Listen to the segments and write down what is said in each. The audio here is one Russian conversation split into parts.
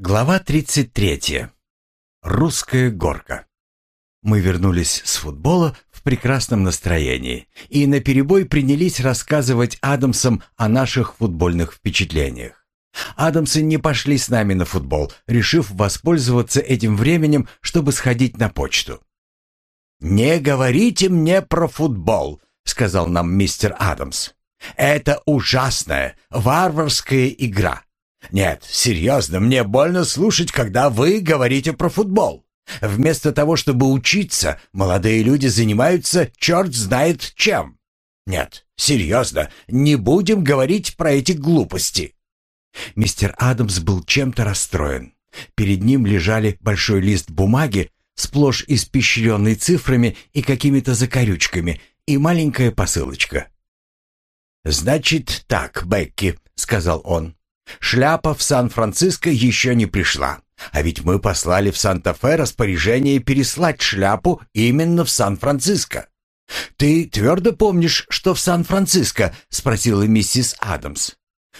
Глава 33. Русская горка. Мы вернулись с футбола в прекрасном настроении и наперебой принялись рассказывать Адамсам о наших футбольных впечатлениях. Адамсы не пошли с нами на футбол, решив воспользоваться этим временем, чтобы сходить на почту. «Не говорите мне про футбол», — сказал нам мистер Адамс. «Это ужасная, варварская игра. Нет, серьезно, мне больно слушать, когда вы говорите про футбол. Вместо того, чтобы учиться, молодые люди занимаются черт знает чем. Нет, серьезно, не будем говорить про эти глупости. Мистер Адамс был чем-то расстроен. Перед ним лежали большой лист бумаги, сплошь испещренный цифрами и какими-то закорючками, и маленькая посылочка. «Значит так, Бекки», — сказал он. Шляпа в Сан-Франциско еще не пришла. А ведь мы послали в Санта-Фе распоряжение переслать шляпу именно в Сан-Франциско. «Ты твердо помнишь, что в Сан-Франциско?» — спросила миссис Адамс.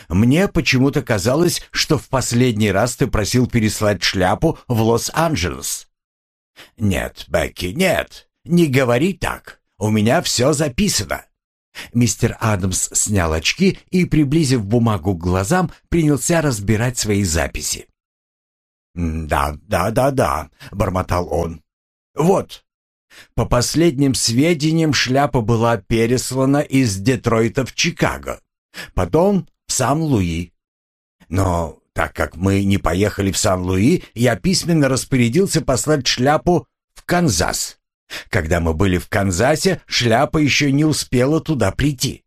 «Мне почему-то казалось, что в последний раз ты просил переслать шляпу в Лос-Анджелес». «Нет, Бекки, нет, не говори так. У меня все записано. Мистер Адамс снял очки и, приблизив бумагу к глазам, принялся разбирать свои записи. «Да, да, да, да», — бормотал он. «Вот. По последним сведениям, шляпа была переслана из Детройта в Чикаго, потом в Сан-Луи. Но так как мы не поехали в Сан-Луи, я письменно распорядился послать шляпу в Канзас. Когда мы были в Канзасе, шляпа еще не успела туда прийти.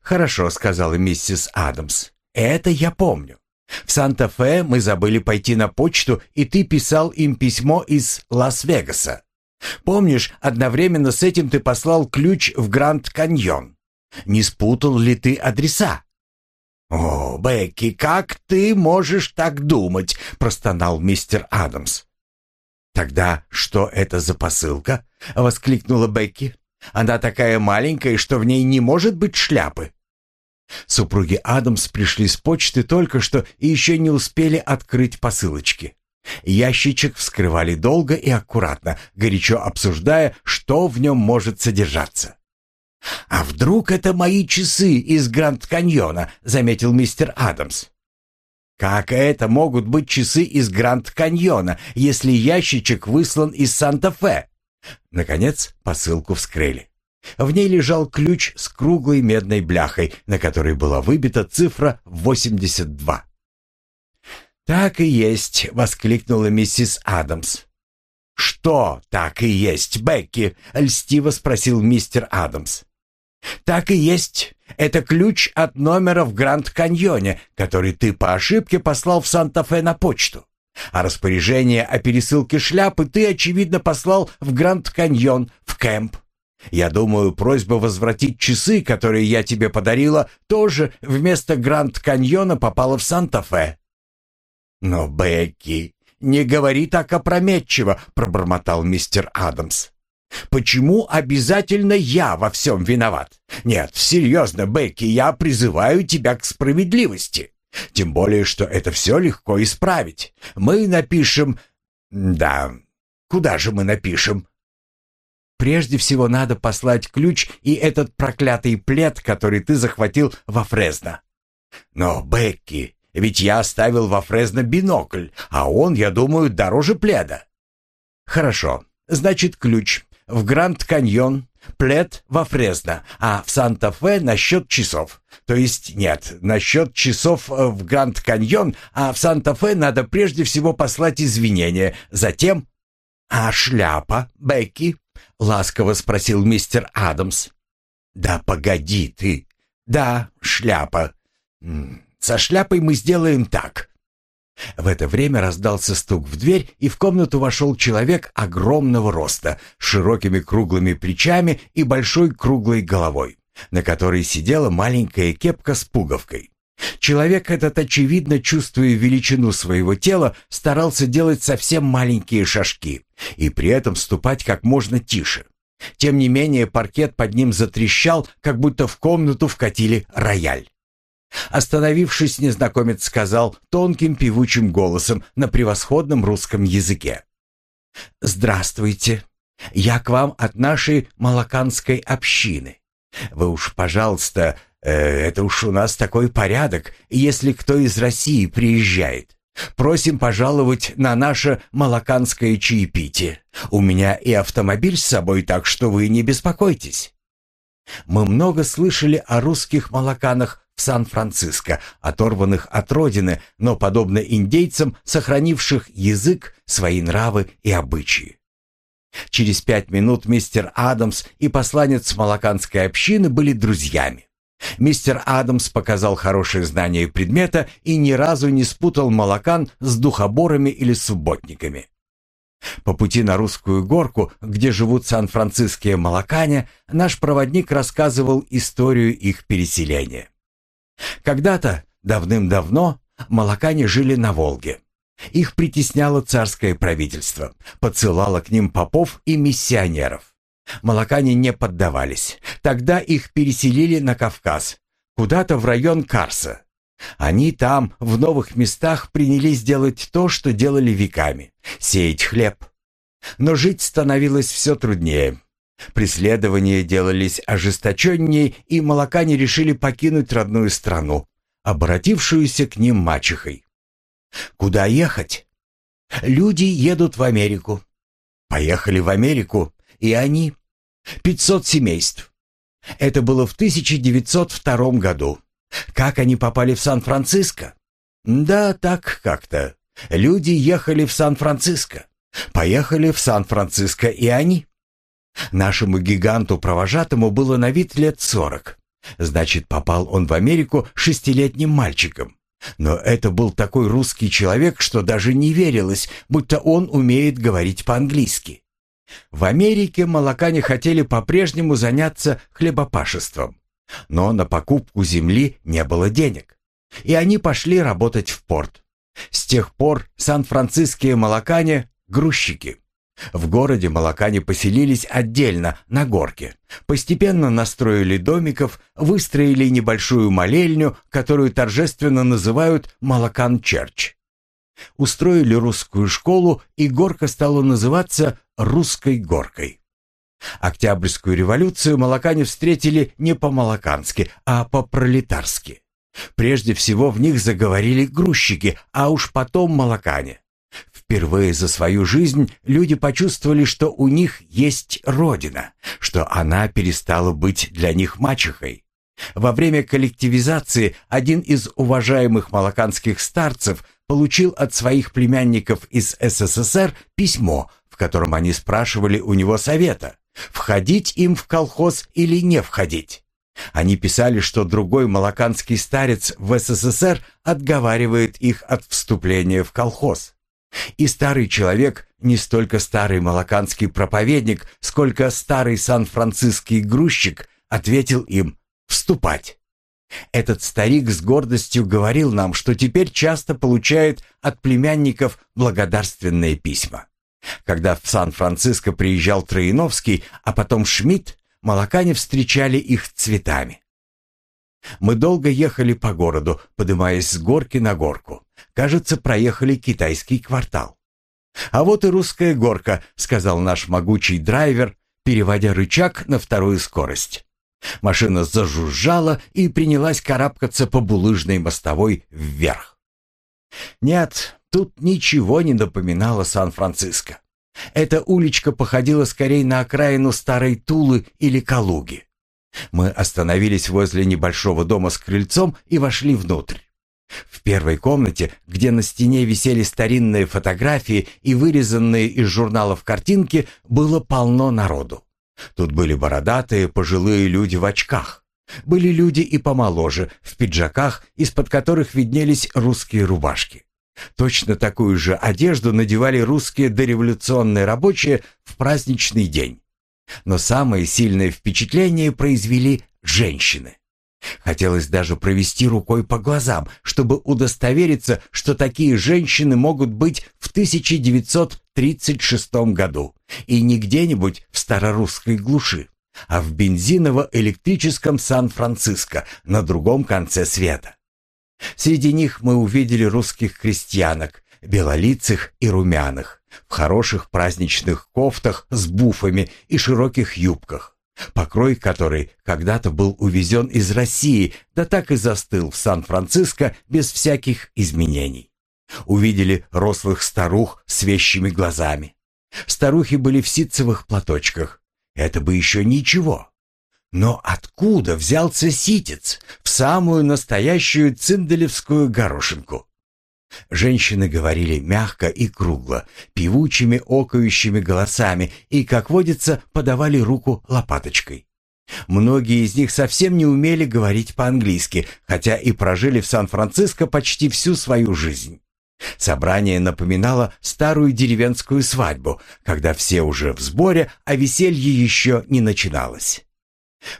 «Хорошо», — сказала миссис Адамс. «Это я помню. В Санта-Фе мы забыли пойти на почту, и ты писал им письмо из Лас-Вегаса. Помнишь, одновременно с этим ты послал ключ в Гранд-Каньон? Не спутал ли ты адреса?» «О, Бекки, как ты можешь так думать?» — простонал мистер Адамс. «Тогда что это за посылка?» — воскликнула Бекки. «Она такая маленькая, что в ней не может быть шляпы». Супруги Адамс пришли с почты только что и еще не успели открыть посылочки. Ящичек вскрывали долго и аккуратно, горячо обсуждая, что в нем может содержаться. «А вдруг это мои часы из Гранд-Каньона?» — заметил мистер Адамс. Как это могут быть часы из Гранд-Каньона, если ящичек выслан из Санта-Фе? Наконец посылку вскрыли. В ней лежал ключ с круглой медной бляхой, на которой была выбита цифра 82. «Так и есть!» — воскликнула миссис Адамс. «Что так и есть, Бекки?» — льстиво спросил мистер Адамс. «Так и есть. Это ключ от номера в Гранд-Каньоне, который ты по ошибке послал в Санта-Фе на почту. А распоряжение о пересылке шляпы ты, очевидно, послал в Гранд-Каньон, в Кэмп. Я думаю, просьба возвратить часы, которые я тебе подарила, тоже вместо Гранд-Каньона попала в Санта-Фе». «Но, Бекки, не говори так опрометчиво», — пробормотал мистер Адамс. Почему обязательно я во всем виноват? Нет, серьезно, Бекки, я призываю тебя к справедливости. Тем более, что это все легко исправить. Мы напишем... Да, куда же мы напишем? Прежде всего надо послать ключ и этот проклятый плед, который ты захватил во Фрезно. Но, Бекки, ведь я оставил во Фрезно бинокль, а он, я думаю, дороже пледа. Хорошо, значит, ключ в Гранд-Каньон, плед во Фресно, а в Санта-Фе насчет часов. То есть нет, насчет часов э, в Гранд-Каньон, а в Санта-Фе надо прежде всего послать извинения, затем... «А шляпа, Бекки?» — ласково спросил мистер Адамс. «Да погоди ты. Да, шляпа. Со шляпой мы сделаем так. В это время раздался стук в дверь, и в комнату вошел человек огромного роста, с широкими круглыми плечами и большой круглой головой, на которой сидела маленькая кепка с пуговкой. Человек этот, очевидно, чувствуя величину своего тела, старался делать совсем маленькие шажки и при этом ступать как можно тише. Тем не менее, паркет под ним затрещал, как будто в комнату вкатили рояль. Остановившись, незнакомец сказал тонким певучим голосом на превосходном русском языке. «Здравствуйте. Я к вам от нашей малаканской общины. Вы уж, пожалуйста, э, это уж у нас такой порядок, если кто из России приезжает. Просим пожаловать на наше малаканское чаепитие. У меня и автомобиль с собой, так что вы не беспокойтесь. Мы много слышали о русских малаканах в Сан-Франциско, оторванных от родины, но, подобно индейцам, сохранивших язык, свои нравы и обычаи. Через пять минут мистер Адамс и посланец малаканской общины были друзьями. Мистер Адамс показал хорошее знание предмета и ни разу не спутал молокан с духоборами или субботниками. По пути на русскую горку, где живут сан-франциские молокане, наш проводник рассказывал историю их переселения. Когда-то, давным-давно, молокане жили на Волге. Их притесняло царское правительство, подсылало к ним попов и миссионеров. Молокане не поддавались. Тогда их переселили на Кавказ, куда-то в район Карса. Они там, в новых местах, принялись делать то, что делали веками — сеять хлеб. Но жить становилось все труднее. Преследования делались ожесточеннее, и молокане решили покинуть родную страну, обратившуюся к ним мачехой. Куда ехать? Люди едут в Америку. Поехали в Америку, и они 500 семейств. Это было в 1902 году. Как они попали в Сан-Франциско? Да, так как-то. Люди ехали в Сан-Франциско. Поехали в Сан-Франциско и они. Нашему гиганту-провожатому было на вид лет сорок. Значит, попал он в Америку шестилетним мальчиком. Но это был такой русский человек, что даже не верилось, будто он умеет говорить по-английски. В Америке молокане хотели по-прежнему заняться хлебопашеством, но на покупку земли не было денег, и они пошли работать в порт. С тех пор сан-франциские молокане – грузчики. В городе молокане поселились отдельно, на горке. Постепенно настроили домиков, выстроили небольшую молельню, которую торжественно называют «Молокан-черч». Устроили русскую школу, и горка стала называться русской горкой. Октябрьскую революцию молокане встретили не по-молокански, а по-пролетарски. Прежде всего в них заговорили грузчики, а уж потом молокане. Впервые за свою жизнь люди почувствовали, что у них есть родина, что она перестала быть для них мачехой. Во время коллективизации один из уважаемых молоканских старцев получил от своих племянников из СССР письмо, котором они спрашивали у него совета, входить им в колхоз или не входить. Они писали, что другой малаканский старец в СССР отговаривает их от вступления в колхоз. И старый человек, не столько старый малаканский проповедник, сколько старый сан-франциский грузчик, ответил им «вступать». Этот старик с гордостью говорил нам, что теперь часто получает от племянников благодарственные письма. Когда в Сан-Франциско приезжал Троиновский, а потом Шмидт, молокане встречали их цветами. Мы долго ехали по городу, поднимаясь с горки на горку. Кажется, проехали китайский квартал. «А вот и русская горка», — сказал наш могучий драйвер, переводя рычаг на вторую скорость. Машина зажужжала и принялась карабкаться по булыжной мостовой вверх. Нет, Тут ничего не напоминало Сан-Франциско. Эта уличка походила скорее на окраину старой Тулы или Калуги. Мы остановились возле небольшого дома с крыльцом и вошли внутрь. В первой комнате, где на стене висели старинные фотографии и вырезанные из журналов картинки, было полно народу. Тут были бородатые, пожилые люди в очках. Были люди и помоложе, в пиджаках, из-под которых виднелись русские рубашки. Точно такую же одежду надевали русские дореволюционные рабочие в праздничный день. Но самое сильное впечатление произвели женщины. Хотелось даже провести рукой по глазам, чтобы удостовериться, что такие женщины могут быть в 1936 году, и не где-нибудь в старорусской глуши, а в бензиново-электрическом Сан-Франциско на другом конце света. Среди них мы увидели русских крестьянок, белолицых и румяных, в хороших праздничных кофтах с буфами и широких юбках, покрой которой когда-то был увезен из России, да так и застыл в Сан-Франциско без всяких изменений. Увидели рослых старух с вещими глазами. Старухи были в ситцевых платочках. Это бы еще ничего. Но откуда взялся ситец в самую настоящую цинделевскую горошинку? Женщины говорили мягко и кругло, певучими окающими голосами и, как водится, подавали руку лопаточкой. Многие из них совсем не умели говорить по-английски, хотя и прожили в Сан-Франциско почти всю свою жизнь. Собрание напоминало старую деревенскую свадьбу, когда все уже в сборе, а веселье еще не начиналось.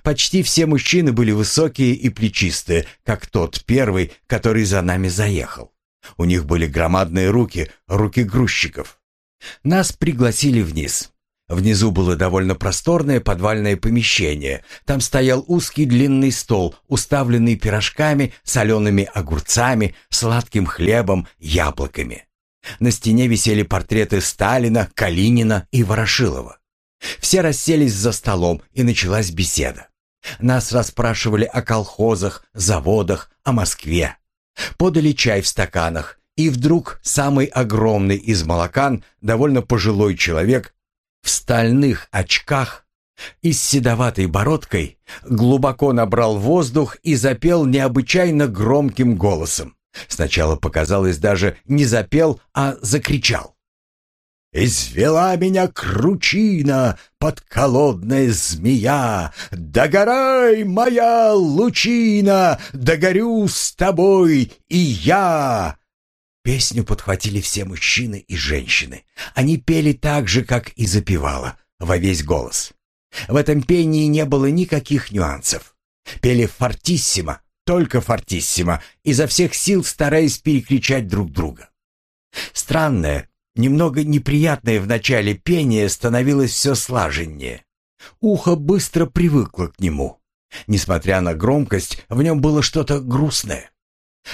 Почти все мужчины были высокие и плечистые, как тот первый, который за нами заехал. У них были громадные руки, руки грузчиков. Нас пригласили вниз. Внизу было довольно просторное подвальное помещение. Там стоял узкий длинный стол, уставленный пирожками, солеными огурцами, сладким хлебом, яблоками. На стене висели портреты Сталина, Калинина и Ворошилова. Все расселись за столом, и началась беседа. Нас расспрашивали о колхозах, заводах, о Москве. Подали чай в стаканах, и вдруг самый огромный из молокан, довольно пожилой человек, в стальных очках и с седоватой бородкой, глубоко набрал воздух и запел необычайно громким голосом. Сначала показалось даже не запел, а закричал. Извела меня кручина, подколодная змея. Догорай, моя лучина, догорю с тобой и я. Песню подхватили все мужчины и женщины. Они пели так же, как и запевала, во весь голос. В этом пении не было никаких нюансов. Пели фортиссимо, только фортиссимо, изо всех сил стараясь перекричать друг друга. Странное, Немного неприятное в начале пение становилось все слаженнее. Ухо быстро привыкло к нему. Несмотря на громкость, в нем было что-то грустное.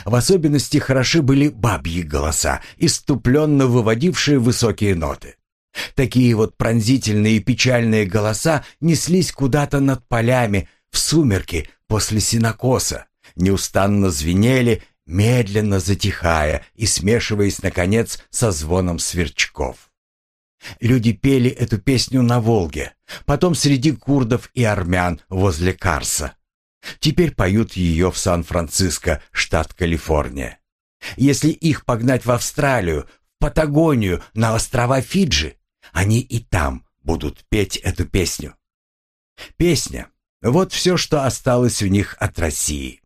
В особенности хороши были бабьи голоса, иступленно выводившие высокие ноты. Такие вот пронзительные и печальные голоса неслись куда-то над полями, в сумерки, после синокоса, неустанно звенели медленно затихая и смешиваясь, наконец, со звоном сверчков. Люди пели эту песню на Волге, потом среди курдов и армян возле Карса. Теперь поют ее в Сан-Франциско, штат Калифорния. Если их погнать в Австралию, в Патагонию, на острова Фиджи, они и там будут петь эту песню. Песня — вот все, что осталось у них от России.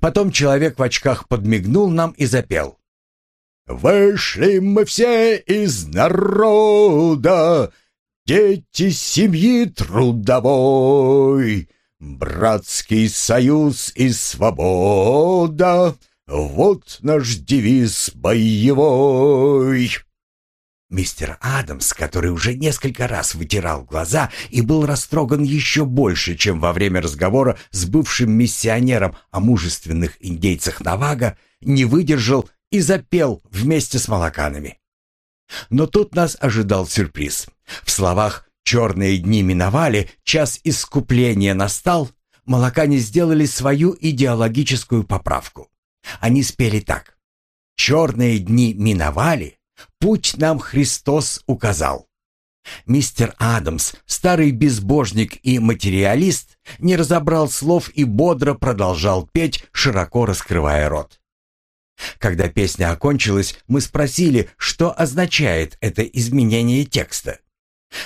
Потом человек в очках подмигнул нам и запел. «Вышли мы все из народа, дети семьи трудовой, братский союз и свобода, вот наш девиз боевой». Мистер Адамс, который уже несколько раз вытирал глаза и был растроган еще больше, чем во время разговора с бывшим миссионером о мужественных индейцах Навага, не выдержал и запел вместе с молоканами. Но тут нас ожидал сюрприз. В словах «черные дни миновали, час искупления настал» молокане сделали свою идеологическую поправку. Они спели так. «Черные дни миновали, Путь нам Христос указал. Мистер Адамс, старый безбожник и материалист, не разобрал слов и бодро продолжал петь, широко раскрывая рот. Когда песня окончилась, мы спросили, что означает это изменение текста.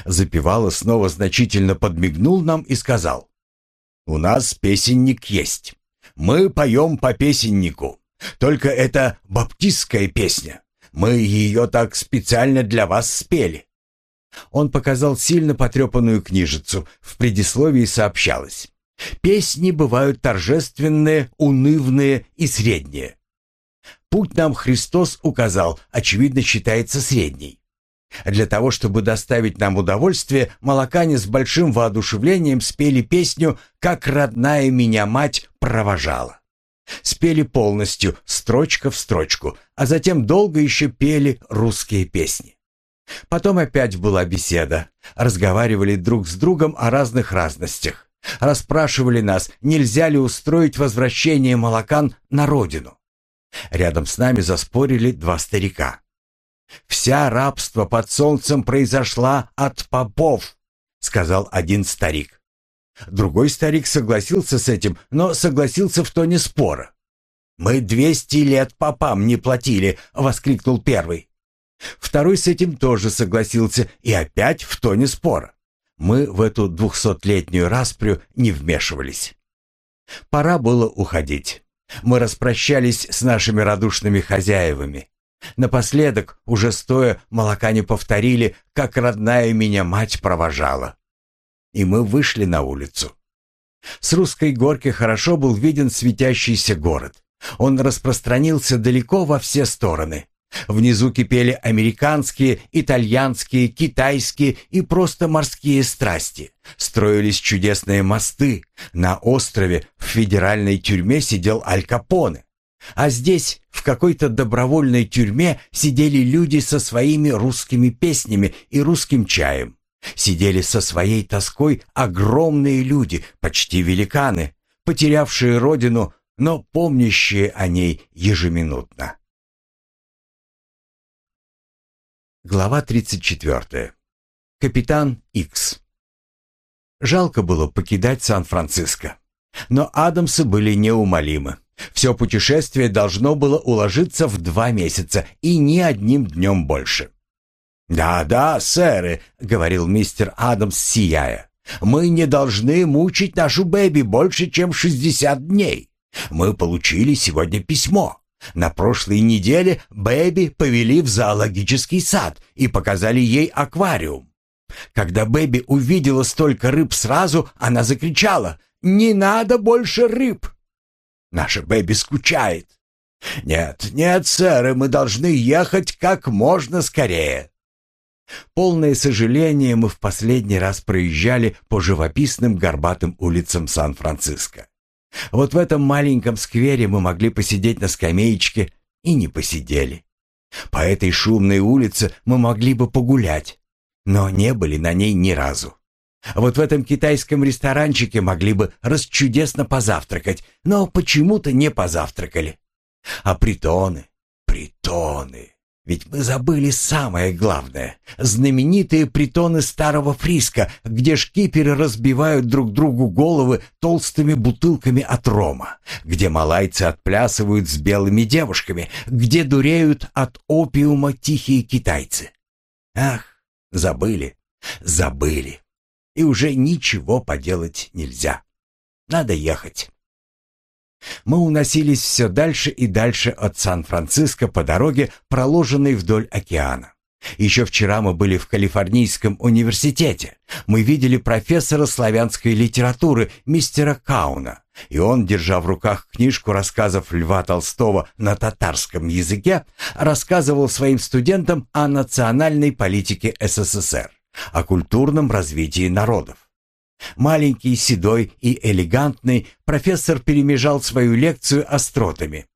Запевала снова значительно подмигнул нам и сказал, «У нас песенник есть. Мы поем по песеннику. Только это баптистская песня. Мы ее так специально для вас спели». Он показал сильно потрепанную книжицу. В предисловии сообщалось. «Песни бывают торжественные, унывные и средние. Путь нам Христос указал, очевидно, считается средней. Для того, чтобы доставить нам удовольствие, молокане с большим воодушевлением спели песню «Как родная меня мать провожала». Спели полностью, строчка в строчку, а затем долго еще пели русские песни. Потом опять была беседа. Разговаривали друг с другом о разных разностях. Расспрашивали нас, нельзя ли устроить возвращение молокан на родину. Рядом с нами заспорили два старика. «Вся рабство под солнцем произошла от попов», — сказал один старик. Другой старик согласился с этим, но согласился в тоне спора. «Мы двести лет попам не платили», — воскликнул первый. Второй с этим тоже согласился и опять в тоне спора. Мы в эту двухсотлетнюю распрю не вмешивались. Пора было уходить. Мы распрощались с нашими радушными хозяевами. Напоследок, уже стоя, молока не повторили, как родная меня мать провожала. И мы вышли на улицу. С русской горки хорошо был виден светящийся город. Он распространился далеко во все стороны. Внизу кипели американские, итальянские, китайские и просто морские страсти. Строились чудесные мосты. На острове в федеральной тюрьме сидел Аль Капоне. А здесь, в какой-то добровольной тюрьме, сидели люди со своими русскими песнями и русским чаем. Сидели со своей тоской огромные люди, почти великаны, потерявшие родину, но помнящие о ней ежеминутно. Глава 34. Капитан Икс. Жалко было покидать Сан-Франциско. Но Адамсы были неумолимы. Все путешествие должно было уложиться в два месяца и ни одним днем больше. «Да-да, сэры», — говорил мистер Адамс, сияя, — «мы не должны мучить нашу Бэби больше, чем шестьдесят дней. Мы получили сегодня письмо. На прошлой неделе Бэби повели в зоологический сад и показали ей аквариум. Когда Бэби увидела столько рыб сразу, она закричала «Не надо больше рыб!» Наша Бэби скучает. «Нет, нет, сэр, мы должны ехать как можно скорее». Полное сожаление мы в последний раз проезжали по живописным горбатым улицам Сан-Франциско. Вот в этом маленьком сквере мы могли посидеть на скамеечке и не посидели. По этой шумной улице мы могли бы погулять, но не были на ней ни разу. Вот в этом китайском ресторанчике могли бы расчудесно позавтракать, но почему-то не позавтракали. А притоны, притоны. Ведь мы забыли самое главное. Знаменитые притоны Старого Фриска, где шкиперы разбивают друг другу головы толстыми бутылками от рома, где малайцы отплясывают с белыми девушками, где дуреют от опиума тихие китайцы. Ах, забыли, забыли. И уже ничего поделать нельзя. Надо ехать. Мы уносились все дальше и дальше от Сан-Франциско по дороге, проложенной вдоль океана. Еще вчера мы были в Калифорнийском университете. Мы видели профессора славянской литературы мистера Кауна, и он, держа в руках книжку рассказов Льва Толстого на татарском языке, рассказывал своим студентам о национальной политике СССР, о культурном развитии народов. Маленький, седой и элегантный, профессор перемежал свою лекцию остротами.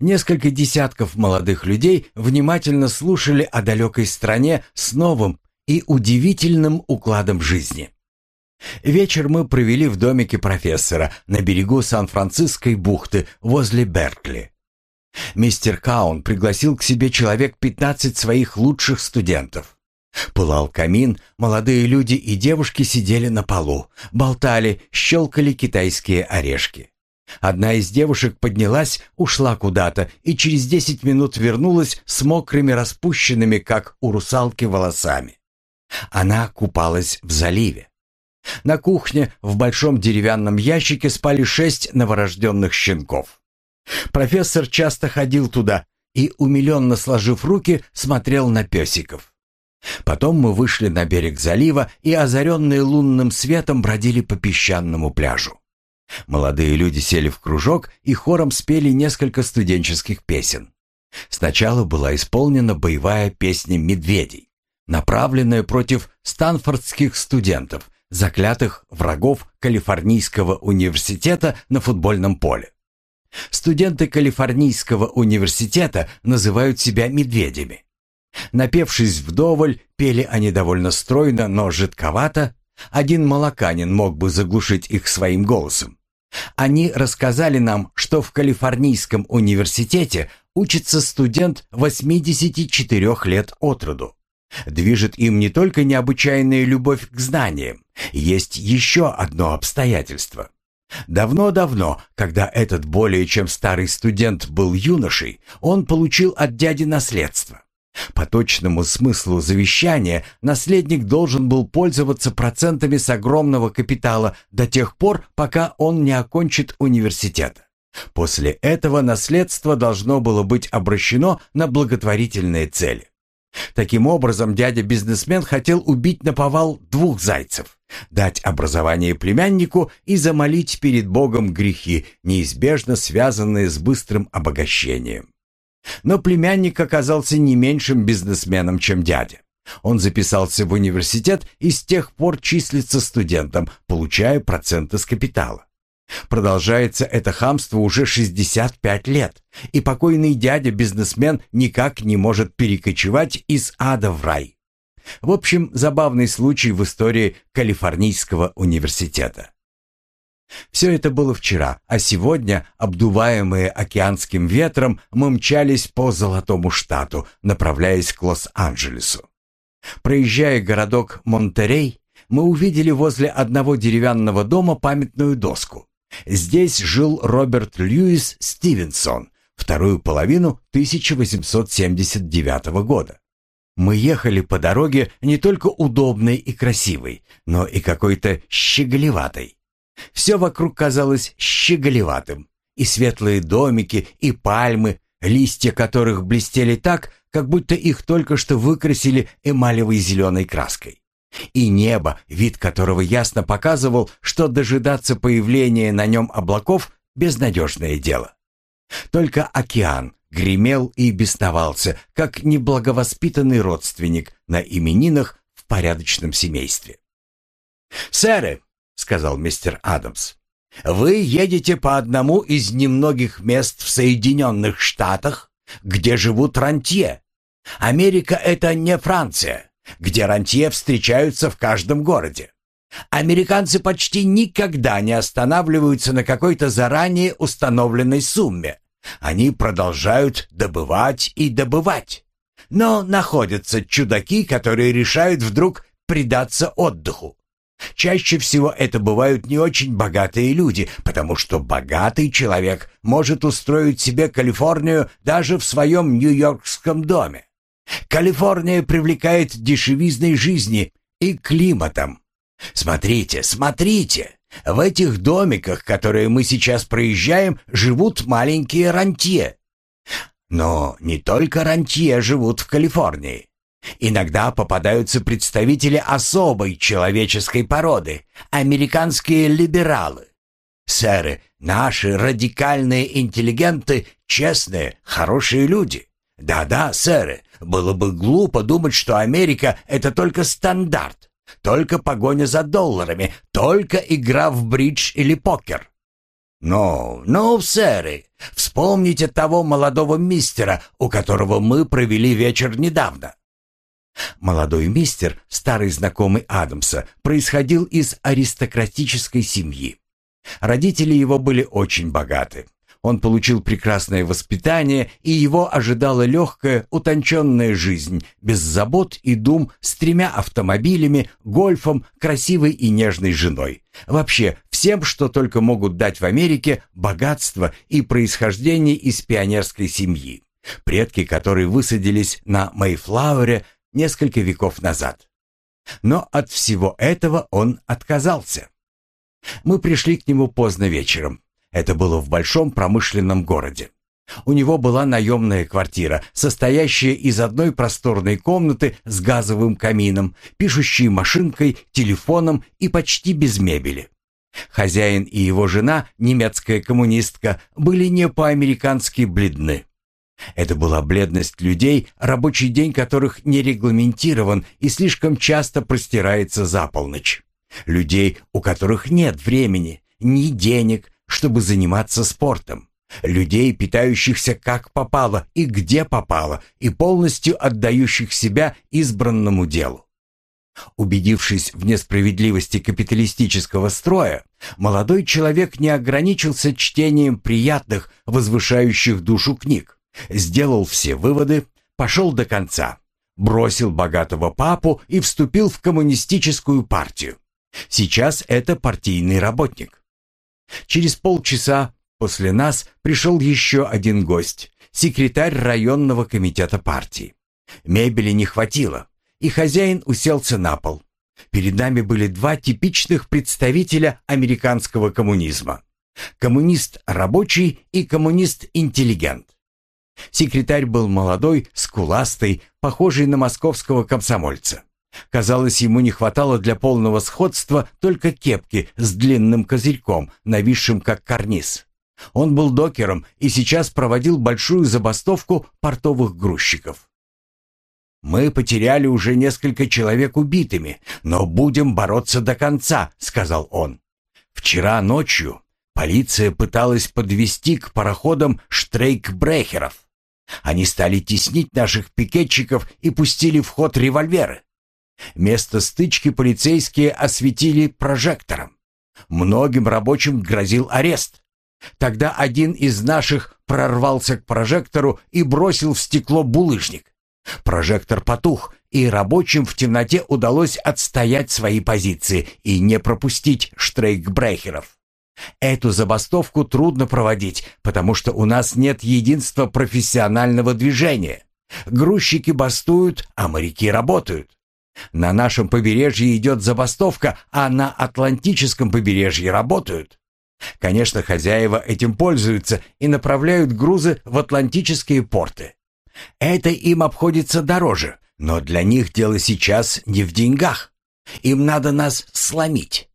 Несколько десятков молодых людей внимательно слушали о далекой стране с новым и удивительным укладом жизни. Вечер мы провели в домике профессора на берегу Сан-Франциской бухты возле Беркли. Мистер Каун пригласил к себе человек 15 своих лучших студентов. Пылал камин, молодые люди и девушки сидели на полу, болтали, щелкали китайские орешки. Одна из девушек поднялась, ушла куда-то и через десять минут вернулась с мокрыми распущенными, как у русалки, волосами. Она купалась в заливе. На кухне в большом деревянном ящике спали шесть новорожденных щенков. Профессор часто ходил туда и, умиленно сложив руки, смотрел на песиков. Потом мы вышли на берег залива и, озаренные лунным светом, бродили по песчаному пляжу. Молодые люди сели в кружок и хором спели несколько студенческих песен. Сначала была исполнена боевая песня «Медведей», направленная против станфордских студентов, заклятых врагов Калифорнийского университета на футбольном поле. Студенты Калифорнийского университета называют себя медведями. Напевшись вдоволь, пели они довольно стройно, но жидковато. Один молоканин мог бы заглушить их своим голосом. Они рассказали нам, что в Калифорнийском университете учится студент 84 лет от роду. Движет им не только необычайная любовь к знаниям, есть еще одно обстоятельство. Давно-давно, когда этот более чем старый студент был юношей, он получил от дяди наследство. По точному смыслу завещания наследник должен был пользоваться процентами с огромного капитала до тех пор, пока он не окончит университет. После этого наследство должно было быть обращено на благотворительные цели. Таким образом, дядя-бизнесмен хотел убить наповал двух зайцев, дать образование племяннику и замолить перед Богом грехи, неизбежно связанные с быстрым обогащением. Но племянник оказался не меньшим бизнесменом, чем дядя. Он записался в университет и с тех пор числится студентом, получая проценты с капитала. Продолжается это хамство уже 65 лет, и покойный дядя-бизнесмен никак не может перекочевать из ада в рай. В общем, забавный случай в истории Калифорнийского университета. Все это было вчера, а сегодня, обдуваемые океанским ветром, мы мчались по Золотому Штату, направляясь к Лос-Анджелесу. Проезжая городок Монтерей, мы увидели возле одного деревянного дома памятную доску. Здесь жил Роберт Льюис Стивенсон, вторую половину 1879 года. Мы ехали по дороге не только удобной и красивой, но и какой-то щеголеватой. Все вокруг казалось щеголеватым. И светлые домики, и пальмы, листья которых блестели так, как будто их только что выкрасили эмалевой зеленой краской. И небо, вид которого ясно показывал, что дожидаться появления на нем облаков – безнадежное дело. Только океан гремел и бесновался, как неблаговоспитанный родственник на именинах в порядочном семействе. «Сэры, — сказал мистер Адамс. «Вы едете по одному из немногих мест в Соединенных Штатах, где живут рантье. Америка — это не Франция, где рантье встречаются в каждом городе. Американцы почти никогда не останавливаются на какой-то заранее установленной сумме. Они продолжают добывать и добывать. Но находятся чудаки, которые решают вдруг предаться отдыху. Чаще всего это бывают не очень богатые люди, потому что богатый человек может устроить себе Калифорнию даже в своем нью-йоркском доме. Калифорния привлекает дешевизной жизни и климатом. Смотрите, смотрите, в этих домиках, которые мы сейчас проезжаем, живут маленькие рантье. Но не только рантье живут в Калифорнии. Иногда попадаются представители особой человеческой породы, американские либералы. Сэры, наши радикальные интеллигенты честные, хорошие люди. Да-да, сэры, было бы глупо думать, что Америка — это только стандарт, только погоня за долларами, только игра в бридж или покер. «Ну, ну, сэры, вспомните того молодого мистера, у которого мы провели вечер недавно. Молодой мистер, старый знакомый Адамса, происходил из аристократической семьи. Родители его были очень богаты. Он получил прекрасное воспитание, и его ожидала легкая, утонченная жизнь, без забот и дум, с тремя автомобилями, гольфом, красивой и нежной женой. Вообще, всем, что только могут дать в Америке, богатство и происхождение из пионерской семьи. Предки, которые высадились на Мейфлауэре, несколько веков назад. Но от всего этого он отказался. Мы пришли к нему поздно вечером. Это было в большом промышленном городе. У него была наемная квартира, состоящая из одной просторной комнаты с газовым камином, пишущей машинкой, телефоном и почти без мебели. Хозяин и его жена, немецкая коммунистка, были не по-американски бледны. Это была бледность людей, рабочий день которых не регламентирован и слишком часто простирается за полночь. Людей, у которых нет времени, ни денег, чтобы заниматься спортом. Людей, питающихся как попало и где попало, и полностью отдающих себя избранному делу. Убедившись в несправедливости капиталистического строя, молодой человек не ограничился чтением приятных, возвышающих душу книг, сделал все выводы, пошел до конца, бросил богатого папу и вступил в коммунистическую партию. Сейчас это партийный работник. Через полчаса после нас пришел еще один гость, секретарь районного комитета партии. Мебели не хватило, и хозяин уселся на пол. Перед нами были два типичных представителя американского коммунизма. Коммунист рабочий и коммунист-интеллигент. Секретарь был молодой, скуластый, похожий на московского комсомольца. Казалось, ему не хватало для полного сходства только кепки с длинным козырьком, нависшим как карниз. Он был докером и сейчас проводил большую забастовку портовых грузчиков. «Мы потеряли уже несколько человек убитыми, но будем бороться до конца», — сказал он. «Вчера ночью полиция пыталась подвести к пароходам штрейкбрехеров. Они стали теснить наших пикетчиков и пустили в ход револьверы. Место стычки полицейские осветили прожектором. Многим рабочим грозил арест. Тогда один из наших прорвался к прожектору и бросил в стекло булыжник. Прожектор потух, и рабочим в темноте удалось отстоять свои позиции и не пропустить штрейкбрехеров. Эту забастовку трудно проводить, потому что у нас нет единства профессионального движения. Грузчики бастуют, а моряки работают. На нашем побережье идет забастовка, а на Атлантическом побережье работают. Конечно, хозяева этим пользуются и направляют грузы в атлантические порты. Это им обходится дороже, но для них дело сейчас не в деньгах. Им надо нас сломить.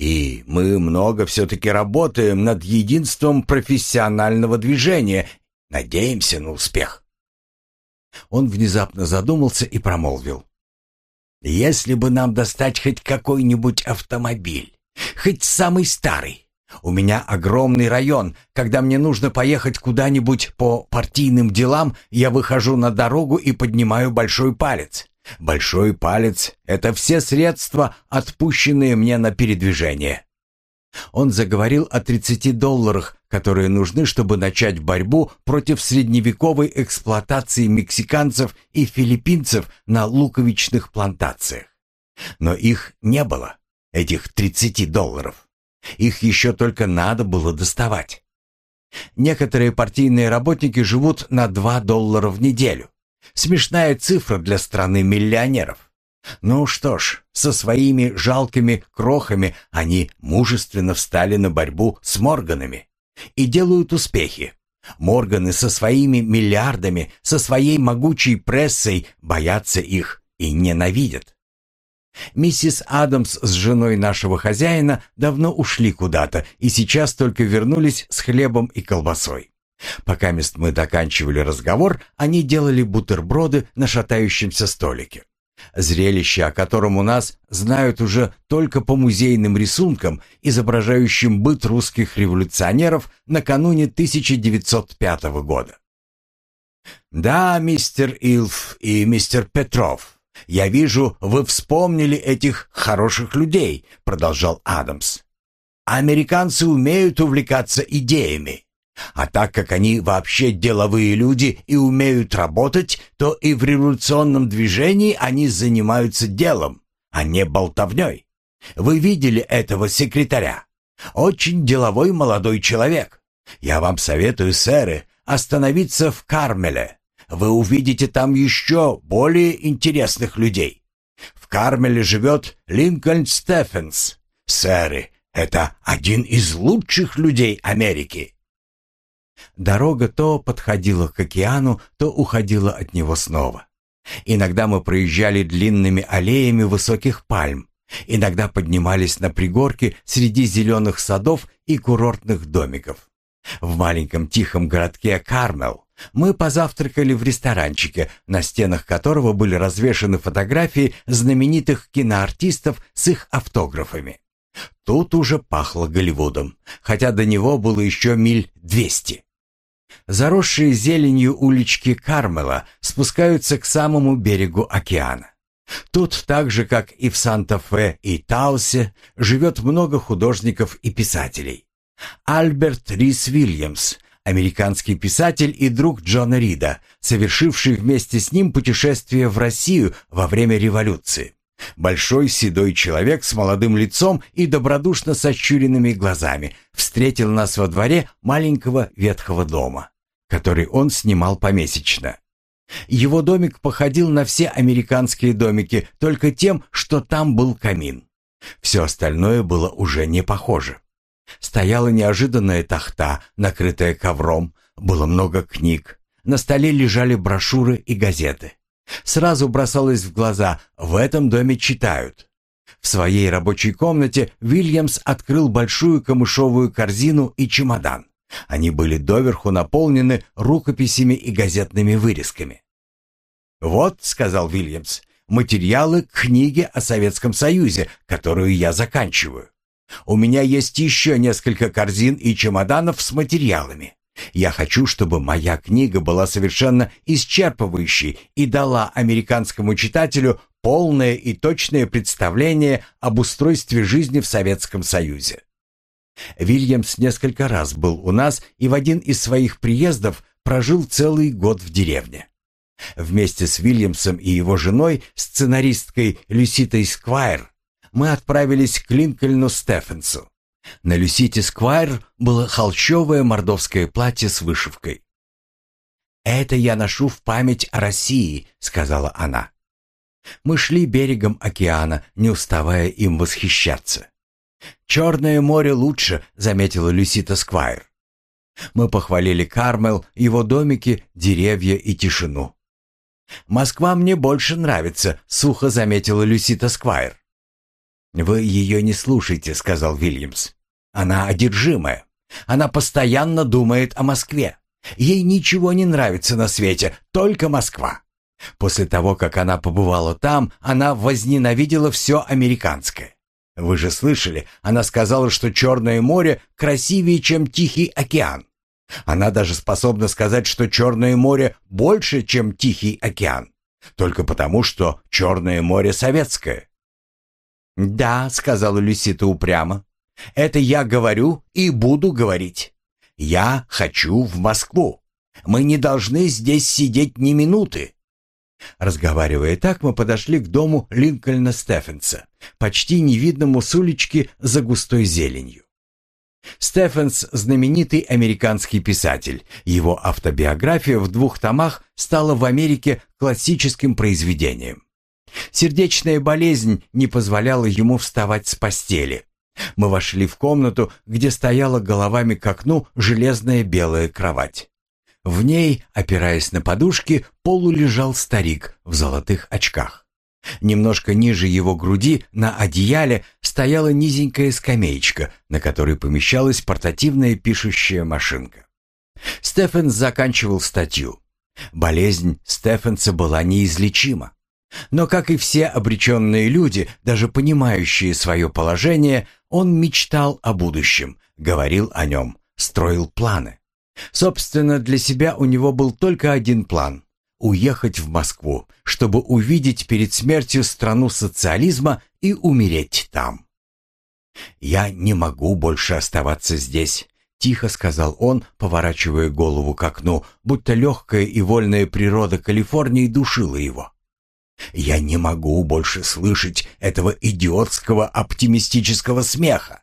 И мы много все-таки работаем над единством профессионального движения. Надеемся на успех. Он внезапно задумался и промолвил. «Если бы нам достать хоть какой-нибудь автомобиль, хоть самый старый, у меня огромный район. Когда мне нужно поехать куда-нибудь по партийным делам, я выхожу на дорогу и поднимаю большой палец. Большой палец — это все средства, отпущенные мне на передвижение. Он заговорил о 30 долларах, которые нужны, чтобы начать борьбу против средневековой эксплуатации мексиканцев и филиппинцев на луковичных плантациях. Но их не было, этих 30 долларов. Их еще только надо было доставать. Некоторые партийные работники живут на 2 доллара в неделю. Смешная цифра для страны миллионеров. Ну что ж, со своими жалкими крохами они мужественно встали на борьбу с Морганами и делают успехи. Морганы со своими миллиардами, со своей могучей прессой боятся их и ненавидят. Миссис Адамс с женой нашего хозяина давно ушли куда-то и сейчас только вернулись с хлебом и колбасой. Пока мест мы доканчивали разговор, они делали бутерброды на шатающемся столике. Зрелище, о котором у нас знают уже только по музейным рисункам, изображающим быт русских революционеров накануне 1905 года. «Да, мистер Илф и мистер Петров, я вижу, вы вспомнили этих хороших людей», — продолжал Адамс. «Американцы умеют увлекаться идеями. А так как они вообще деловые люди и умеют работать, то и в революционном движении они занимаются делом, а не болтовней. Вы видели этого секретаря? Очень деловой молодой человек. Я вам советую, сэры, остановиться в Кармеле. Вы увидите там еще более интересных людей. В Кармеле живет Линкольн Стефенс. Сэры, это один из лучших людей Америки. Дорога то подходила к океану, то уходила от него снова. Иногда мы проезжали длинными аллеями высоких пальм, иногда поднимались на пригорки среди зеленых садов и курортных домиков. В маленьком тихом городке Кармел мы позавтракали в ресторанчике, на стенах которого были развешаны фотографии знаменитых киноартистов с их автографами. Тут уже пахло Голливудом, хотя до него было еще миль двести. Заросшие зеленью улички Кармела спускаются к самому берегу океана. Тут, так же как и в Санта-Фе и Таусе, живет много художников и писателей. Альберт Рис Вильямс, американский писатель и друг Джона Рида, совершивший вместе с ним путешествие в Россию во время революции. Большой седой человек с молодым лицом и добродушно сощуренными глазами встретил нас во дворе маленького ветхого дома, который он снимал помесячно. Его домик походил на все американские домики, только тем, что там был камин. Все остальное было уже не похоже. Стояла неожиданная тахта, накрытая ковром, было много книг. На столе лежали брошюры и газеты. Сразу бросалось в глаза, в этом доме читают. В своей рабочей комнате Вильямс открыл большую камышовую корзину и чемодан. Они были доверху наполнены рукописями и газетными вырезками. «Вот», — сказал Вильямс, — «материалы к книге о Советском Союзе, которую я заканчиваю. У меня есть еще несколько корзин и чемоданов с материалами. Я хочу, чтобы моя книга была совершенно исчерпывающей и дала американскому читателю полное и точное представление об устройстве жизни в Советском Союзе. Вильямс несколько раз был у нас и в один из своих приездов прожил целый год в деревне. Вместе с Вильямсом и его женой, сценаристкой Люситой Сквайр, мы отправились к Линкольну Стефенсу. На Люсите Сквайр было холщовое мордовское платье с вышивкой. «Это я ношу в память о России», — сказала она. Мы шли берегом океана, не уставая им восхищаться. «Черное море лучше», — заметила Люсита Сквайр. Мы похвалили Кармел, его домики, деревья и тишину. «Москва мне больше нравится», — сухо заметила Люсита Сквайр. «Вы ее не слушайте», — сказал Вильямс. «Она одержимая. Она постоянно думает о Москве. Ей ничего не нравится на свете, только Москва. После того, как она побывала там, она возненавидела все американское. Вы же слышали, она сказала, что Черное море красивее, чем Тихий океан. Она даже способна сказать, что Черное море больше, чем Тихий океан. Только потому, что Черное море советское. «Да», — сказала Люсита упрямо, — «это я говорю и буду говорить. Я хочу в Москву. Мы не должны здесь сидеть ни минуты». Разговаривая так, мы подошли к дому Линкольна Стефенса, почти невидному с улички за густой зеленью. Стефенс – знаменитый американский писатель. Его автобиография в двух томах стала в Америке классическим произведением. Сердечная болезнь не позволяла ему вставать с постели. Мы вошли в комнату, где стояла головами к окну железная белая кровать. В ней, опираясь на подушки, полулежал старик в золотых очках. Немножко ниже его груди на одеяле стояла низенькая скамеечка, на которой помещалась портативная пишущая машинка. Стефенс заканчивал статью. Болезнь Стефенса была неизлечима. Но, как и все обреченные люди, даже понимающие свое положение, он мечтал о будущем, говорил о нем, строил планы. Собственно, для себя у него был только один план – уехать в Москву, чтобы увидеть перед смертью страну социализма и умереть там. «Я не могу больше оставаться здесь», — тихо сказал он, поворачивая голову к окну, будто легкая и вольная природа Калифорнии душила его. Я не могу больше слышать этого идиотского оптимистического смеха.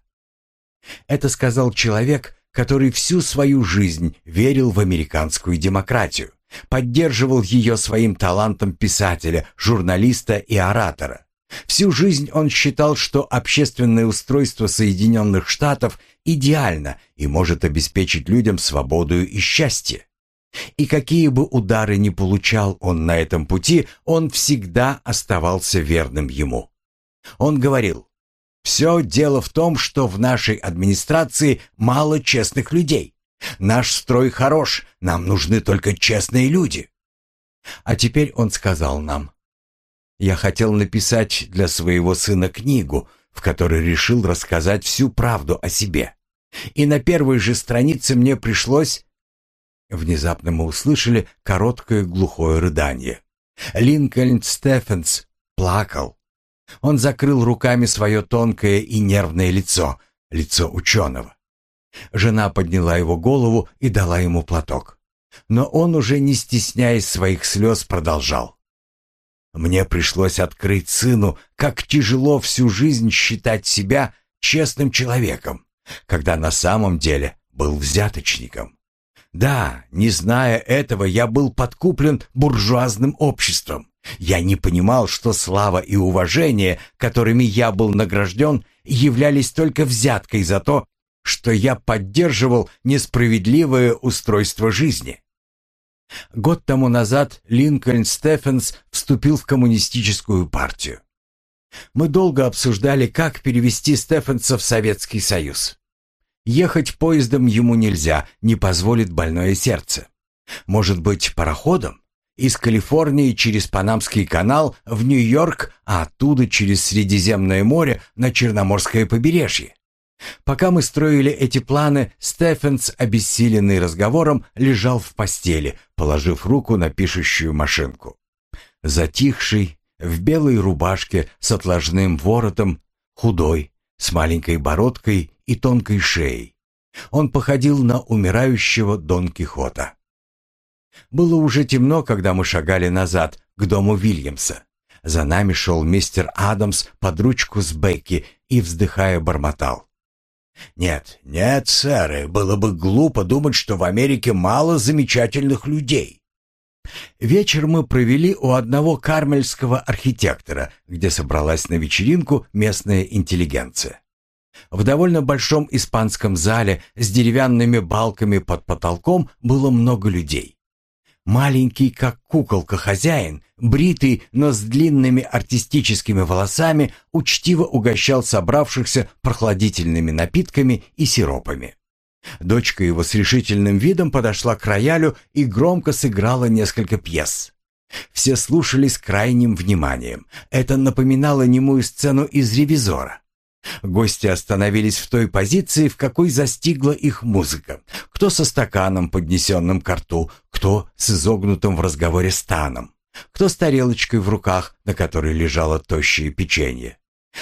Это сказал человек, который всю свою жизнь верил в американскую демократию, поддерживал ее своим талантом писателя, журналиста и оратора. Всю жизнь он считал, что общественное устройство Соединенных Штатов идеально и может обеспечить людям свободу и счастье. И какие бы удары ни получал он на этом пути, он всегда оставался верным ему. Он говорил, «Все дело в том, что в нашей администрации мало честных людей. Наш строй хорош, нам нужны только честные люди». А теперь он сказал нам, «Я хотел написать для своего сына книгу, в которой решил рассказать всю правду о себе. И на первой же странице мне пришлось Внезапно мы услышали короткое глухое рыдание. Линкольн Стефенс плакал. Он закрыл руками свое тонкое и нервное лицо, лицо ученого. Жена подняла его голову и дала ему платок. Но он уже не стесняясь своих слез продолжал. Мне пришлось открыть сыну, как тяжело всю жизнь считать себя честным человеком, когда на самом деле был взяточником. Да, не зная этого, я был подкуплен буржуазным обществом. Я не понимал, что слава и уважение, которыми я был награжден, являлись только взяткой за то, что я поддерживал несправедливое устройство жизни. Год тому назад Линкольн Стефенс вступил в коммунистическую партию. Мы долго обсуждали, как перевести Стефенса в Советский Союз. Ехать поездом ему нельзя, не позволит больное сердце. Может быть, пароходом? Из Калифорнии через Панамский канал в Нью-Йорк, а оттуда через Средиземное море на Черноморское побережье. Пока мы строили эти планы, Стефенс, обессиленный разговором, лежал в постели, положив руку на пишущую машинку. Затихший, в белой рубашке с отложным воротом, худой, с маленькой бородкой и тонкой шеей. Он походил на умирающего Дон Кихота. Было уже темно, когда мы шагали назад, к дому Вильямса. За нами шел мистер Адамс под ручку с Бекки и, вздыхая, бормотал. «Нет, нет, сэры, было бы глупо думать, что в Америке мало замечательных людей». Вечер мы провели у одного кармельского архитектора, где собралась на вечеринку местная интеллигенция. В довольно большом испанском зале с деревянными балками под потолком было много людей. Маленький, как куколка хозяин, бритый, но с длинными артистическими волосами, учтиво угощал собравшихся прохладительными напитками и сиропами. Дочка его с решительным видом подошла к роялю и громко сыграла несколько пьес. Все слушали с крайним вниманием. Это напоминало немую сцену из «Ревизора». Гости остановились в той позиции, в какой застигла их музыка. Кто со стаканом, поднесенным к рту, кто с изогнутым в разговоре станом, кто с тарелочкой в руках, на которой лежало тощее печенье.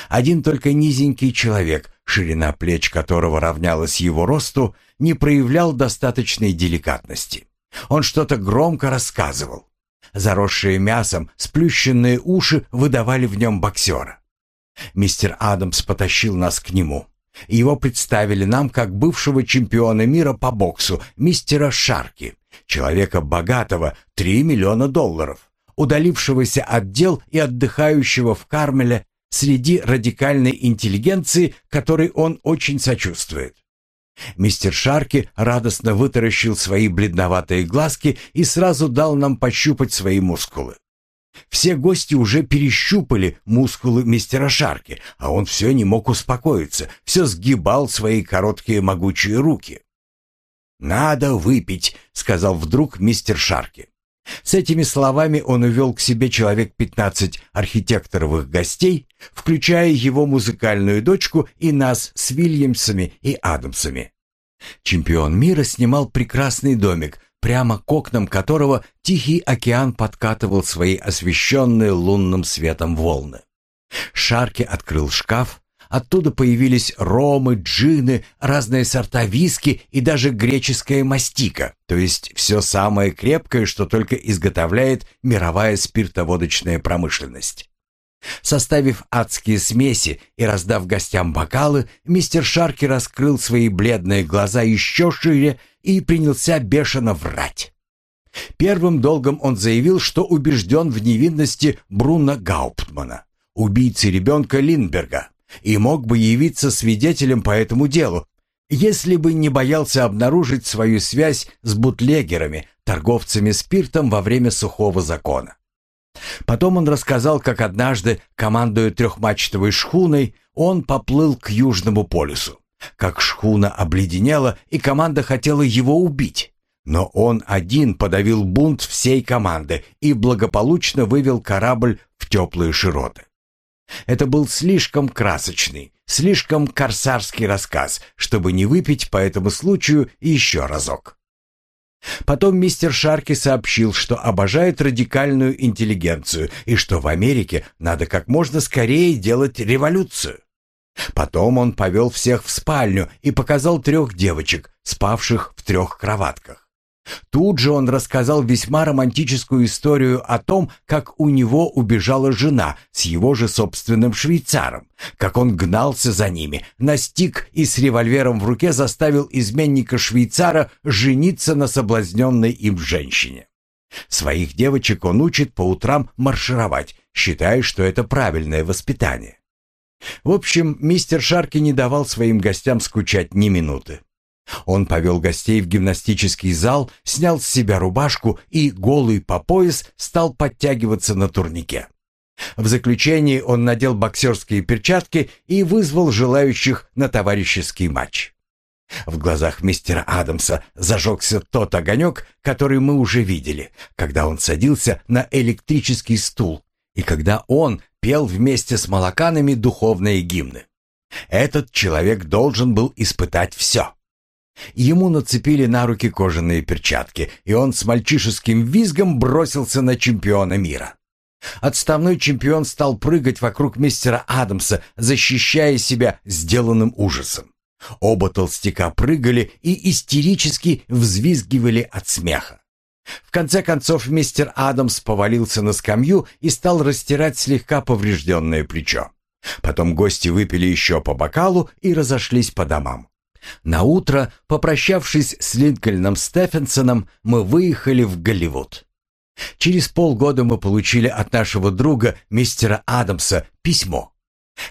Один только низенький человек, ширина плеч которого равнялась его росту, не проявлял достаточной деликатности. Он что-то громко рассказывал. Заросшие мясом, сплющенные уши выдавали в нем боксера. Мистер Адамс потащил нас к нему. Его представили нам как бывшего чемпиона мира по боксу, мистера Шарки, человека богатого, 3 миллиона долларов, удалившегося от дел и отдыхающего в Кармеле среди радикальной интеллигенции, которой он очень сочувствует. Мистер Шарки радостно вытаращил свои бледноватые глазки и сразу дал нам пощупать свои мускулы. Все гости уже перещупали мускулы мистера Шарки, а он все не мог успокоиться, все сгибал свои короткие могучие руки. «Надо выпить», — сказал вдруг мистер Шарки. С этими словами он увел к себе человек пятнадцать архитекторовых гостей, включая его музыкальную дочку и нас с Вильямсами и Адамсами. Чемпион мира снимал прекрасный домик, прямо к окнам которого Тихий океан подкатывал свои освещенные лунным светом волны. Шарки открыл шкаф, оттуда появились ромы, джины, разные сорта виски и даже греческая мастика, то есть все самое крепкое, что только изготовляет мировая спиртоводочная промышленность. Составив адские смеси и раздав гостям бокалы, мистер Шарки раскрыл свои бледные глаза еще шире и принялся бешено врать. Первым долгом он заявил, что убежден в невинности Бруна Гауптмана, убийцы ребенка Линберга, и мог бы явиться свидетелем по этому делу, если бы не боялся обнаружить свою связь с бутлегерами, торговцами спиртом во время сухого закона. Потом он рассказал, как однажды, командуя трехмачтовой шхуной, он поплыл к Южному полюсу. Как шхуна обледенела, и команда хотела его убить. Но он один подавил бунт всей команды и благополучно вывел корабль в теплые широты. Это был слишком красочный, слишком корсарский рассказ, чтобы не выпить по этому случаю еще разок. Потом мистер Шарки сообщил, что обожает радикальную интеллигенцию и что в Америке надо как можно скорее делать революцию. Потом он повел всех в спальню и показал трех девочек, спавших в трех кроватках. Тут же он рассказал весьма романтическую историю о том, как у него убежала жена с его же собственным швейцаром, как он гнался за ними, настиг и с револьвером в руке заставил изменника-швейцара жениться на соблазненной им женщине. Своих девочек он учит по утрам маршировать, считая, что это правильное воспитание. В общем, мистер Шарки не давал своим гостям скучать ни минуты. Он повел гостей в гимнастический зал, снял с себя рубашку и, голый по пояс, стал подтягиваться на турнике. В заключении он надел боксерские перчатки и вызвал желающих на товарищеский матч. В глазах мистера Адамса зажегся тот огонек, который мы уже видели, когда он садился на электрический стул и когда он пел вместе с молоканами духовные гимны. Этот человек должен был испытать все. Ему нацепили на руки кожаные перчатки, и он с мальчишеским визгом бросился на чемпиона мира. Отставной чемпион стал прыгать вокруг мистера Адамса, защищая себя сделанным ужасом. Оба толстяка прыгали и истерически взвизгивали от смеха. В конце концов мистер Адамс повалился на скамью и стал растирать слегка поврежденное плечо. Потом гости выпили еще по бокалу и разошлись по домам. На утро, попрощавшись с Линкольном Стефенсоном, мы выехали в Голливуд. Через полгода мы получили от нашего друга, мистера Адамса, письмо.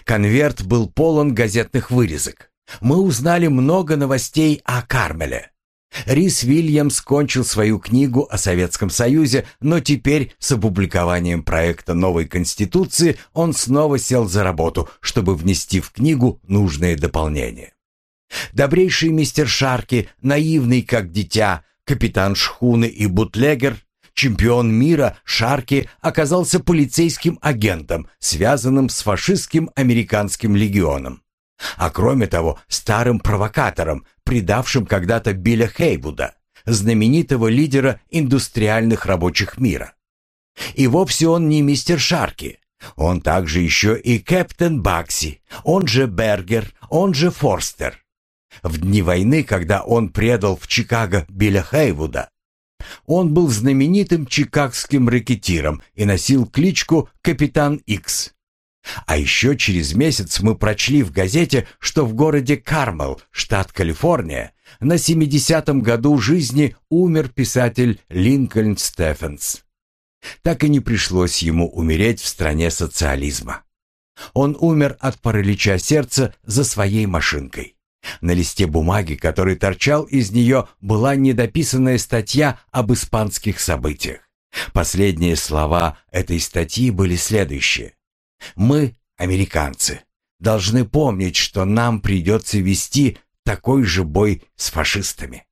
Конверт был полон газетных вырезок. Мы узнали много новостей о Кармеле. Рис Вильямс кончил свою книгу о Советском Союзе, но теперь с опубликованием проекта новой Конституции он снова сел за работу, чтобы внести в книгу нужные дополнения. Добрейший мистер Шарки, наивный как дитя, капитан шхуны и бутлегер, чемпион мира Шарки оказался полицейским агентом, связанным с фашистским американским легионом. А кроме того, старым провокатором, предавшим когда-то Билля Хейбуда, знаменитого лидера индустриальных рабочих мира. И вовсе он не мистер Шарки. Он также еще и Кэптен Бакси, он же Бергер, он же Форстер в дни войны, когда он предал в Чикаго Билля Хейвуда. Он был знаменитым чикагским рэкетиром и носил кличку «Капитан Икс». А еще через месяц мы прочли в газете, что в городе Кармел, штат Калифорния, на 70-м году жизни умер писатель Линкольн Стефенс. Так и не пришлось ему умереть в стране социализма. Он умер от паралича сердца за своей машинкой. На листе бумаги, который торчал из нее, была недописанная статья об испанских событиях. Последние слова этой статьи были следующие. «Мы, американцы, должны помнить, что нам придется вести такой же бой с фашистами».